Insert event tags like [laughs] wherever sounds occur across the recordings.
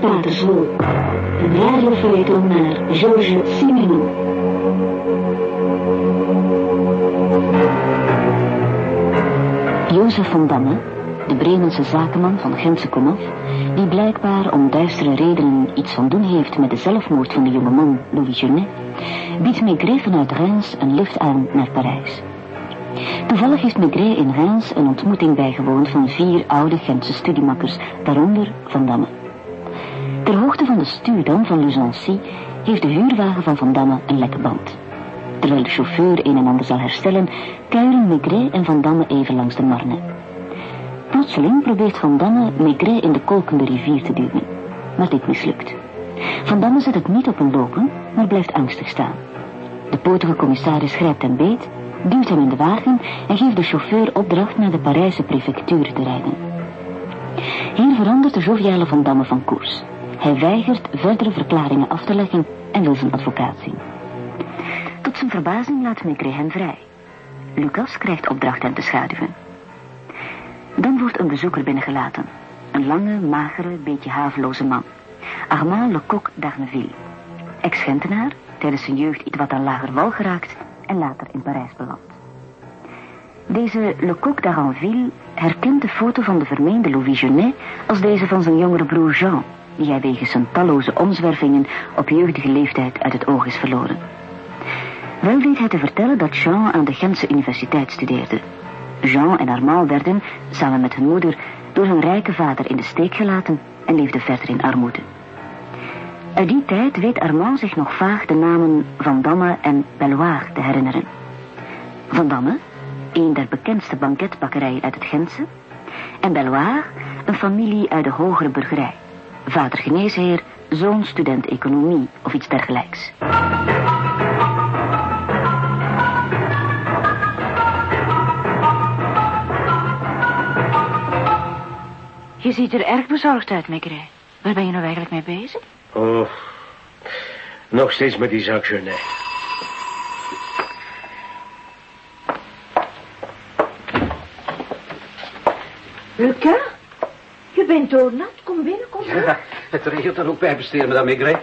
Patersloot. Een radiofeuilleton naar Georges Simenon. Jozef van Damme, de Bremense zakenman van Gentse komaf, die blijkbaar om duistere redenen iets van doen heeft met de zelfmoord van de jonge man Louis Genet, biedt Maigret vanuit Reims een lift aan naar Parijs. Toevallig heeft Maigret in Reims een ontmoeting bijgewoond van vier oude Gentse studiemakkers, daaronder Van Damme. Ter hoogte van de stuurdam van Luzancy heeft de huurwagen van Van Damme een lekke band. Terwijl de chauffeur een en ander zal herstellen, kuieren Maigret en Van Damme even langs de Marne. Plotseling probeert Van Damme Maigret in de kolkende rivier te duwen, maar dit mislukt. Van Damme zet het niet op een lopen, maar blijft angstig staan. De potige commissaris grijpt hem beet, duwt hem in de wagen en geeft de chauffeur opdracht naar de Parijse prefectuur te rijden. Hier verandert de joviale Van Damme van koers. Hij weigert verdere verklaringen af te leggen en wil zijn advocaat zien. Tot zijn verbazing laat Maigret hem vrij. Lucas krijgt opdracht hem te schaduwen. Dan wordt een bezoeker binnengelaten. Een lange, magere, beetje haveloze man. Armand Lecoq d'Arneville. Ex-Gentenaar, tijdens zijn jeugd iets wat aan lager wal geraakt en later in Parijs beland. Deze Lecoq d'Arneville herkent de foto van de vermeende Louis Genet als deze van zijn jongere broer Jean, die hij wegens zijn talloze omzwervingen op jeugdige leeftijd uit het oog is verloren. Wel weet hij te vertellen dat Jean aan de Gentse universiteit studeerde. Jean en Armand werden, samen met hun moeder, door hun rijke vader in de steek gelaten en leefden verder in armoede. Uit die tijd weet Armand zich nog vaag de namen Van Damme en Belloir te herinneren. Van Damme, een der bekendste banketbakkerijen uit het Gentse, en Belloir, een familie uit de hogere burgerij. Vader geneesheer, zoon student economie of iets dergelijks. Je ziet er erg bezorgd uit, Maigret. Waar ben je nou eigenlijk mee bezig? Oh, nog steeds met die zaak Genet. Lucas? Je bent doornat. Kom binnen, kom binnen. Ja, het regelt er ook bij besteden, madame Maigret.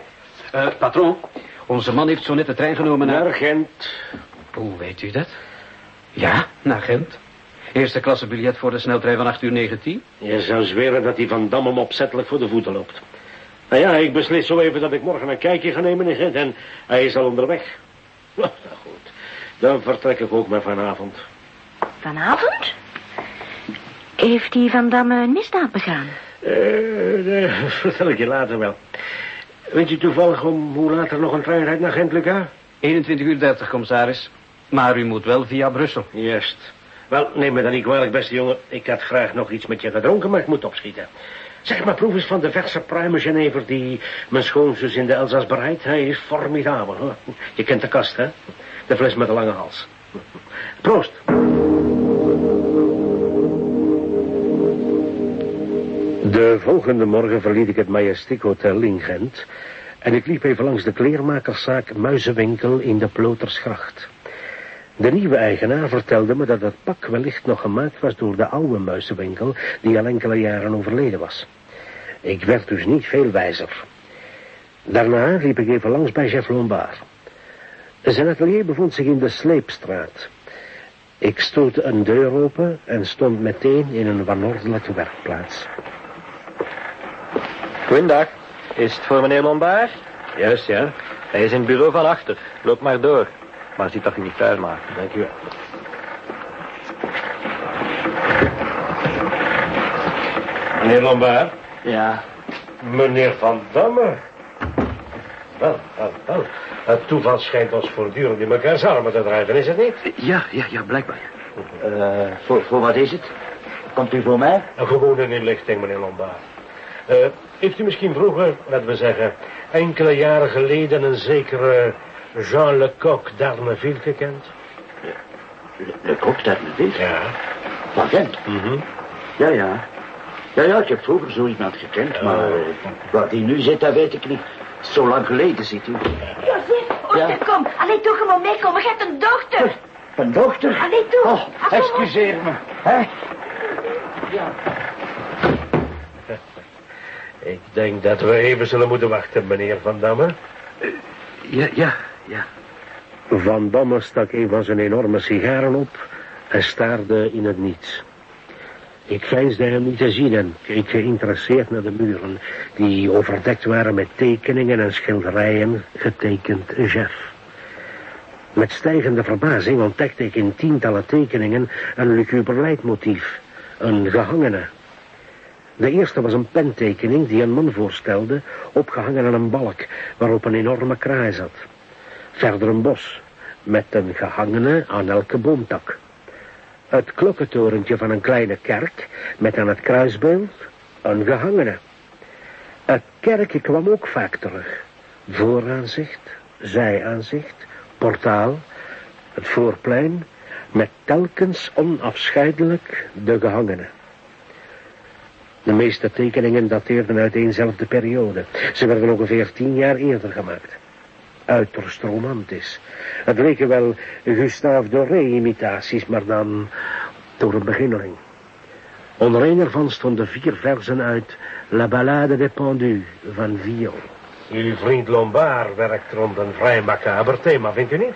Eh, patron, onze man heeft zo net de trein genomen naar... Naar Gent. Hoe weet u dat? Ja, naar Gent. Eerste klasse biljet voor de sneltrein van 8 uur 19. Je zou zweren dat die Van Damme hem opzettelijk voor de voeten loopt. Nou ja, ik beslis zo even dat ik morgen een kijkje ga nemen in Gent en hij is al onderweg. [laughs] Nou, goed. Dan vertrek ik ook maar vanavond. Vanavond? Heeft die Van Damme een misdaad begaan? Eh, eh, [laughs] vertel ik je later wel. Weet je toevallig om hoe later nog een trein rijdt naar Gent, Luca? 21 uur 30, commissaris. Maar u moet wel via Brussel. Juist. Wel, neem me dan niet kwalijk, beste jongen. Ik had graag nog iets met je gedronken, maar ik moet opschieten. Zeg maar, proef eens van de verse pruimen Genever die mijn schoonzus in de Elzas bereidt. Hij is formidabel, hoor. Je kent de kast, hè? De fles met de lange hals. Proost. De volgende morgen verliet ik het Majestic Hotel in Gent... en ik liep even langs de kleermakerszaak Muizenwinkel in de Plotersgracht. De nieuwe eigenaar vertelde me dat het pak wellicht nog gemaakt was door de oude muizenwinkel... die al enkele jaren overleden was. Ik werd dus niet veel wijzer. Daarna liep ik even langs bij Jeff Lombard. Zijn atelier bevond zich in de Sleepstraat. Ik stootte een deur open en stond meteen in een wanordelijke werkplaats. Goedendag. Is het voor meneer Lombard? Juist, ja. Hij is in het bureau van achter. Loop maar door. Maar ziet dat je niet vuil maakt. Dank u wel. Meneer Lombard? Ja. Meneer Van Damme? Wel, wel, wel. Het toeval schijnt ons voortdurend in elkaars armen te drijven, is het niet? Ja, ja, ja, blijkbaar. Uh, voor, voor wat is het? Komt u voor mij? Een gewone inlichting, meneer Lombard. Uh, heeft u misschien vroeger, laten we zeggen, enkele jaren geleden een zekere Jean Lecoq d'Arneville gekend? Lecoq d'Arneville? Ja. Van Gent? Mhm. Ja, ja. Ja, ja, ik heb vroeger zo iemand gekend, maar uh, waar die nu zit, dat weet ik niet. Zo lang geleden, ziet u. Josef, oh, Ja. kom. Allee, toch gewoon meekomen. Je hebt een dochter. Een dochter? Allee, toe. Oh, excuseer me. Hè? Ja. Ik denk dat we even zullen moeten wachten, meneer Van Damme. Ja, ja, ja. Van Damme stak een van zijn enorme sigaren op en staarde in het niets. Ik veinsde hem niet te zien en keek geïnteresseerd naar de muren, die overdekt waren met tekeningen en schilderijen, getekend Jeff. Met stijgende verbazing ontdekte ik in tientallen tekeningen een luguber leidmotief, een gehangene. De eerste was een pentekening die een man voorstelde, opgehangen aan een balk waarop een enorme kraai zat. Verder een bos, met een gehangene aan elke boomtak. Het klokkentorentje van een kleine kerk, met aan het kruisbeeld een gehangene. Het kerkje kwam ook vaak terug. Vooraanzicht, zijaanzicht, portaal, het voorplein, met telkens onafscheidelijk de gehangene. De meeste tekeningen dateerden uit eenzelfde periode. Ze werden ongeveer tien jaar eerder gemaakt. Uiterst romantisch. Het leken wel Gustave Doré-imitaties, maar dan door een beginneling. Onder een ervan stonden vier versen uit La Ballade des Pendus van Villon. Uw vriend Lombard werkt rond een vrij macaber thema, vindt u niet?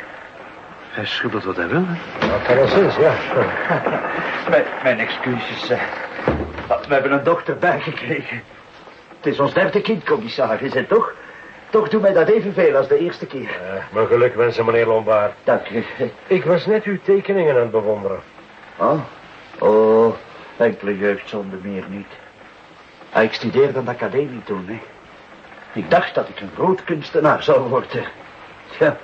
Hij schildert wat hij wil, hè? Dat kan wel ja. [laughs] Mijn, mijn excuses. Eh. We hebben een dochter bijgekregen. Het is ons derde kind, commissaris, en toch... Toch doet mij dat evenveel als de eerste keer. Uh, mijn geluk wensen, meneer Lombard. Dank u. Ik was net uw tekeningen aan het bewonderen. Oh? Oh, enkele jeugdzonde meer niet. Ah, ik studeerde aan de academie toen, hè. Ik dacht dat ik een groot kunstenaar zou worden. Ja.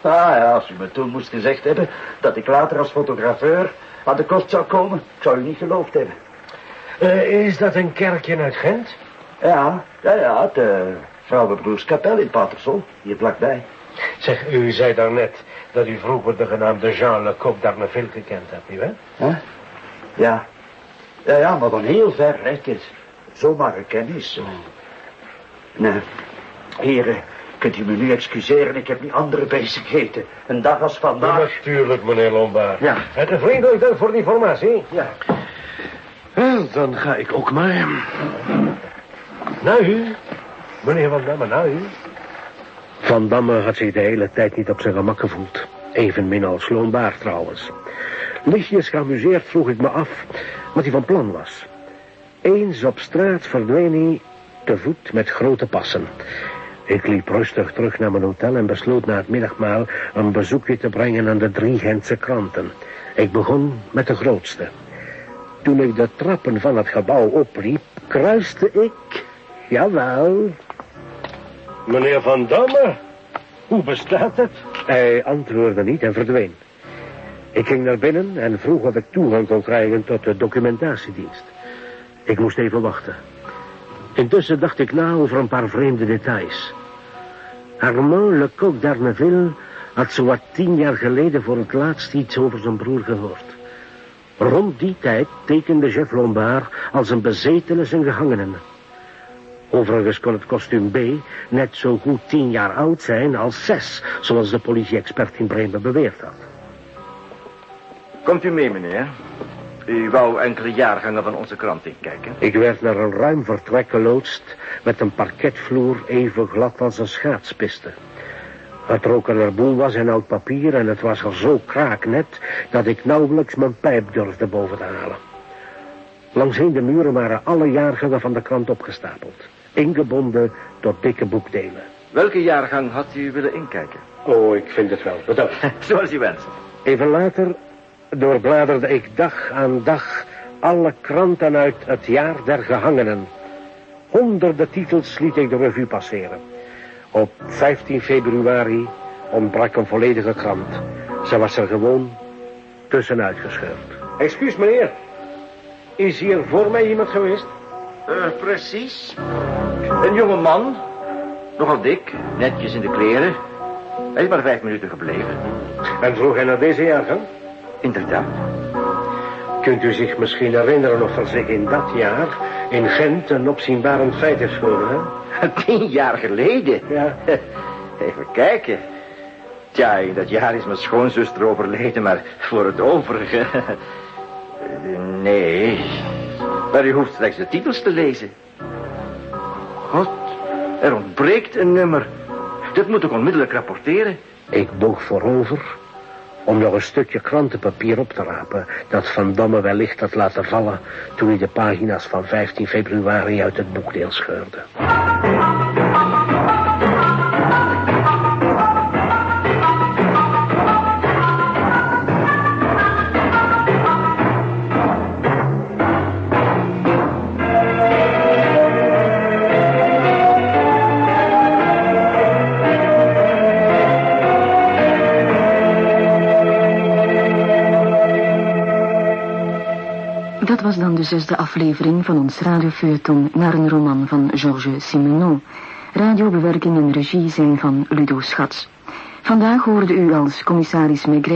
Ah ja, als u me toen moest gezegd hebben dat ik later als fotografeur aan de kost zou komen, ik zou u niet geloofd hebben. Uh, is dat een kerkje uit Gent? Ja, ja, ja, de Vrouwenbroerskapel in Patersel, hier vlakbij. Zeg, u zei daarnet dat u vroeger de genaamde Jean Lecoq d'Arneville gekend hebt, nietwaar? Huh? Ja. Ja, ja, maar van heel ver. Het is zomaar een kennis. Nee, heren, kunt u me nu excuseren, ik heb niet andere bezigheden. Een dag als vandaag... Ja, natuurlijk, meneer Lombard. Ja. En vriendelijk dank voor de informatie. Ja. Dan ga ik ook maar. Nou, u. Meneer Van Damme, nou. Van Damme had zich de hele tijd niet op zijn gemak gevoeld. Evenmin als Lombard trouwens. Lichtjes geamuseerd vroeg ik me af wat hij van plan was. Eens op straat verdween hij te voet met grote passen. Ik liep rustig terug naar mijn hotel en besloot na het middagmaal een bezoekje te brengen aan de drie Gentse kranten. Ik begon met de grootste. Toen ik de trappen van het gebouw opliep, kruiste ik, jawel... Meneer Van Damme, hoe bestaat het? Hij antwoordde niet en verdween. Ik ging naar binnen en vroeg of ik toegang kon krijgen tot de documentatiedienst. Ik moest even wachten. Intussen dacht ik na over een paar vreemde details. Armand Lecoq d'Arneville had zowat tien jaar geleden voor het laatst iets over zijn broer gehoord. Rond die tijd tekende Jeff Lombard als een bezetene zijn gehangenen. Overigens kon het kostuum B net zo goed tien jaar oud zijn als zes, zoals de politie-expert in Bremen beweerd had. Komt u mee, meneer? U wou enkele jaargangen van onze krant inkijken. Ik werd naar een ruim vertrek geloodst met een parketvloer even glad als een schaatspiste. Het rook er boel was en oud papier en het was er zo kraaknet dat ik nauwelijks mijn pijp durfde boven te halen. Langsheen de muren waren alle jaargangen van de krant opgestapeld, ingebonden tot dikke boekdelen. Welke jaargang had u willen inkijken? Oh, ik vind het wel, bedankt. [laughs] Zoals u wenst. Even later doorbladerde ik dag aan dag alle kranten uit het jaar der gehangenen. Honderden titels liet ik de revue passeren. Op 15 februari ontbrak een volledige krant. Ze was er gewoon tussenuit gescheurd. Excuus, meneer. Is hier voor mij iemand geweest? Uh, precies. Een jonge man. Nogal dik, netjes in de kleren. Hij is maar vijf minuten gebleven. En vroeg hij naar deze jaargang? Inderdaad. Kunt u zich misschien herinneren of er zich in dat jaar in Gent een opzienbarend feit heeft gewonnen? [laughs] Tien jaar geleden? Ja. [laughs] Even kijken. Tja, in dat jaar is mijn schoonzuster overleden, maar voor het overige... [laughs] Nee, maar u hoeft slechts de titels te lezen. God, er ontbreekt een nummer. Dit moet ik onmiddellijk rapporteren. Ik boog voorover om nog een stukje krantenpapier op te rapen... dat Van Damme wellicht had laten vallen... toen hij de pagina's van 15 februari uit het boekdeel scheurde. De zesde aflevering van ons radiofeuilleton naar een roman van Georges Simenon. Radiobewerking en regie zijn van Ludo Schats. Vandaag hoorde u als commissaris Maigret